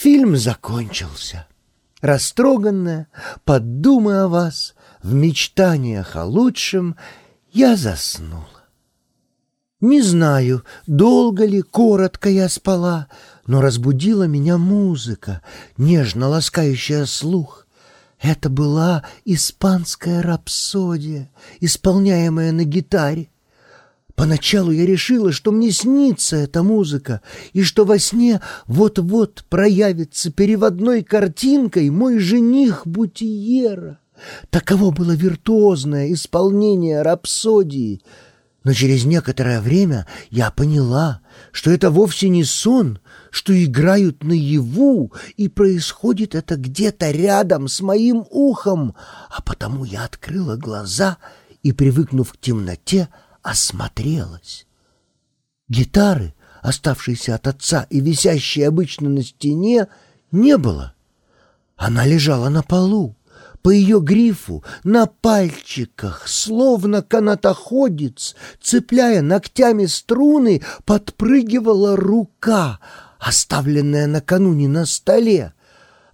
Фильм закончился. Растроганная, под думы о вас, в мечтаниях о лучшем, я заснула. Не знаю, долго ли, коротко я спала, но разбудила меня музыка, нежно ласкающая слух. Это была испанская рапсодия, исполняемая на гитаре. Поначалу я решила, что мне снится эта музыка, и что во сне вот-вот проявится переводной картинкой мой жених Бутиера. Таково было виртуозное исполнение рапсодии. Но через некоторое время я поняла, что это вовсе не сон, что играют наяву, и происходит это где-то рядом с моим ухом, а потому я открыла глаза и, привыкнув к темноте, осмотрелась. Гитары, оставшейся от отца и висящей обычно на стене, не было. Она лежала на полу. По ее грифу, на пальчиках, словно канатоходец, цепляя ногтями струны, подпрыгивала рука, оставленная накануне на столе.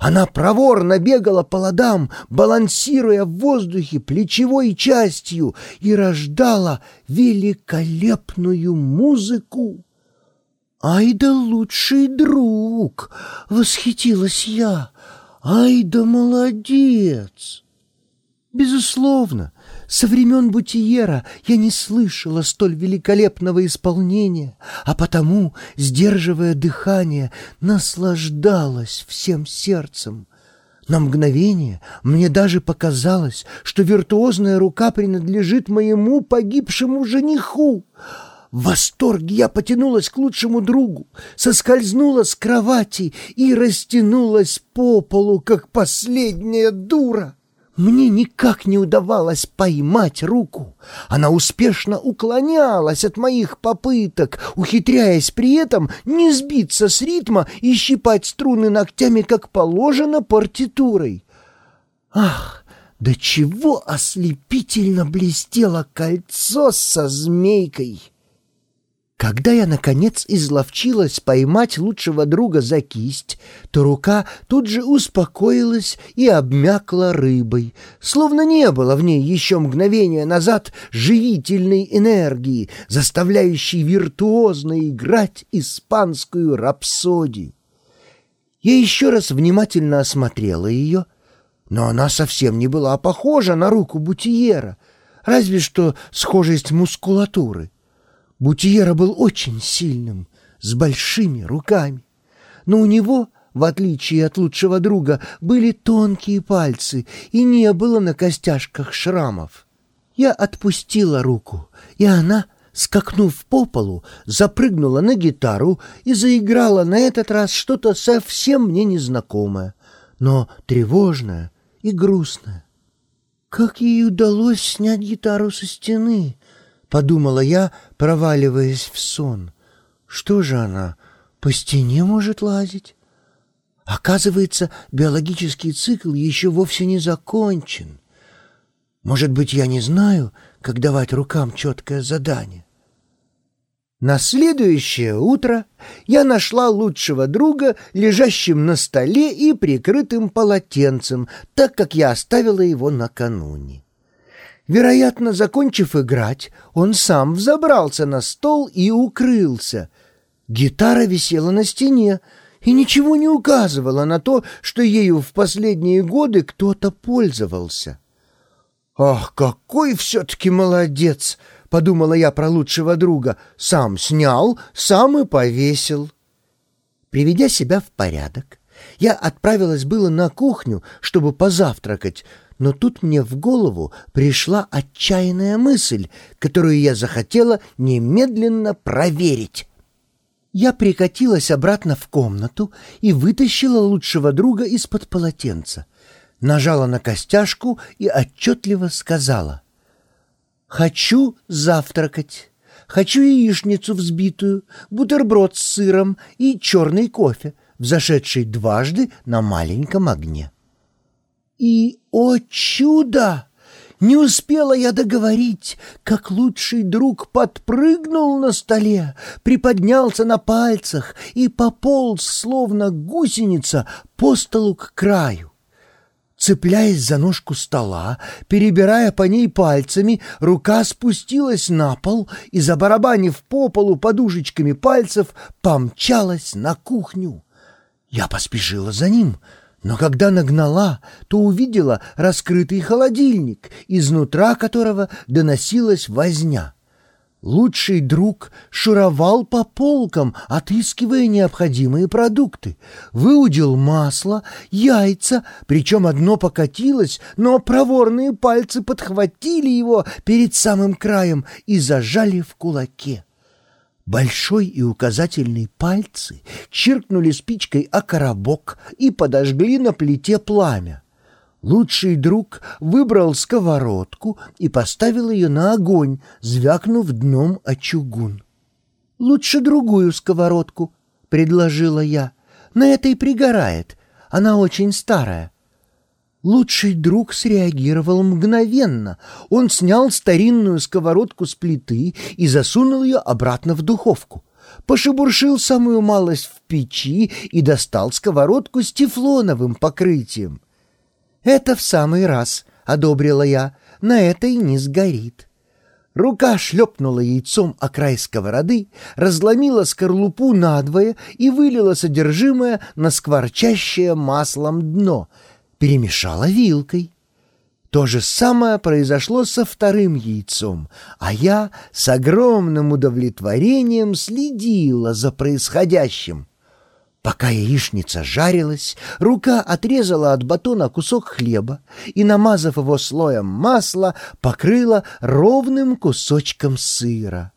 Она проворно бегала по ладам, балансируя в воздухе плечевой частью и рождала великолепную музыку. «Ай да лучший друг!» — восхитилась я. «Ай да молодец!» Безусловно, со времен Бутиера я не слышала столь великолепного исполнения, а потому, сдерживая дыхание, наслаждалась всем сердцем. На мгновение мне даже показалось, что виртуозная рука принадлежит моему погибшему жениху. В восторге я потянулась к лучшему другу, соскользнула с кровати и растянулась по полу, как последняя дура. Мне никак не удавалось поймать руку. Она успешно уклонялась от моих попыток, ухитряясь при этом не сбиться с ритма и щипать струны ногтями, как положено, партитурой. Ах, до чего ослепительно блестело кольцо со змейкой! Когда я, наконец, изловчилась поймать лучшего друга за кисть, то рука тут же успокоилась и обмякла рыбой, словно не было в ней еще мгновение назад живительной энергии, заставляющей виртуозно играть испанскую рапсодию. Я еще раз внимательно осмотрела ее, но она совсем не была похожа на руку Бутиера, разве что схожесть мускулатуры. Бутиера был очень сильным, с большими руками. Но у него, в отличие от лучшего друга, были тонкие пальцы и не было на костяшках шрамов. Я отпустила руку, и она, скакнув по полу, запрыгнула на гитару и заиграла на этот раз что-то совсем мне незнакомое, но тревожное и грустное. Как ей удалось снять гитару со стены? — подумала я, проваливаясь в сон. «Что же она, по стене может лазить?» Оказывается, биологический цикл еще вовсе не закончен. Может быть, я не знаю, как давать рукам четкое задание. На следующее утро я нашла лучшего друга, лежащим на столе и прикрытым полотенцем, так как я оставила его накануне. Вероятно, закончив играть, он сам взобрался на стол и укрылся. Гитара висела на стене и ничего не указывала на то, что ею в последние годы кто-то пользовался. «Ах, какой все-таки молодец!» — подумала я про лучшего друга. «Сам снял, сам и повесил». Приведя себя в порядок, я отправилась было на кухню, чтобы позавтракать, но тут мне в голову пришла отчаянная мысль, которую я захотела немедленно проверить. Я прикатилась обратно в комнату и вытащила лучшего друга из-под полотенца. Нажала на костяшку и отчетливо сказала. «Хочу завтракать. Хочу яичницу взбитую, бутерброд с сыром и черный кофе, взошедший дважды на маленьком огне». И, о чудо! Не успела я договорить, как лучший друг подпрыгнул на столе, приподнялся на пальцах и пополз, словно гусеница, по столу к краю. Цепляясь за ножку стола, перебирая по ней пальцами, рука спустилась на пол и, забарабанив по полу подушечками пальцев, помчалась на кухню. Я поспешила за ним, но когда нагнала, то увидела раскрытый холодильник, изнутра которого доносилась возня. Лучший друг шуровал по полкам, отыскивая необходимые продукты. Выудил масло, яйца, причем одно покатилось, но проворные пальцы подхватили его перед самым краем и зажали в кулаке. Большой и указательный пальцы чиркнули спичкой о коробок и подожгли на плите пламя. Лучший друг выбрал сковородку и поставил ее на огонь, звякнув дном о чугун. «Лучше другую сковородку», — предложила я. «На этой пригорает, она очень старая». Лучший друг среагировал мгновенно. Он снял старинную сковородку с плиты и засунул ее обратно в духовку. Пошебуршил самую малость в печи и достал сковородку с тефлоновым покрытием. «Это в самый раз», — одобрила я, — «на этой не сгорит». Рука шлепнула яйцом о край сковороды, разломила скорлупу надвое и вылила содержимое на скворчащее маслом дно, перемешала вилкой. То же самое произошло со вторым яйцом, а я с огромным удовлетворением следила за происходящим. Пока яичница жарилась, рука отрезала от батона кусок хлеба и, намазав его слоем масла, покрыла ровным кусочком сыра.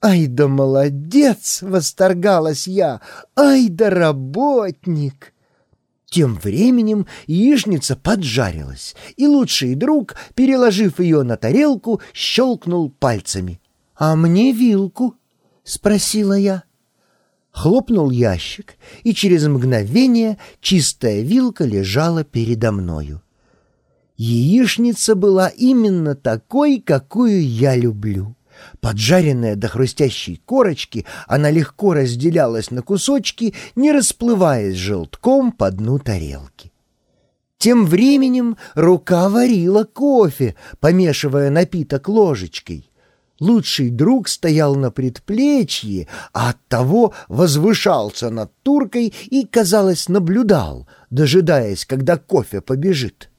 «Ай да молодец!» — восторгалась я. «Ай да работник!» Тем временем яичница поджарилась, и лучший друг, переложив ее на тарелку, щелкнул пальцами. «А мне вилку?» — спросила я. Хлопнул ящик, и через мгновение чистая вилка лежала передо мною. Яичница была именно такой, какую я люблю. Поджаренная до хрустящей корочки, она легко разделялась на кусочки, не расплываясь желтком по дну тарелки. Тем временем рука варила кофе, помешивая напиток ложечкой. Лучший друг стоял на предплечье, а оттого возвышался над туркой и, казалось, наблюдал, дожидаясь, когда кофе побежит.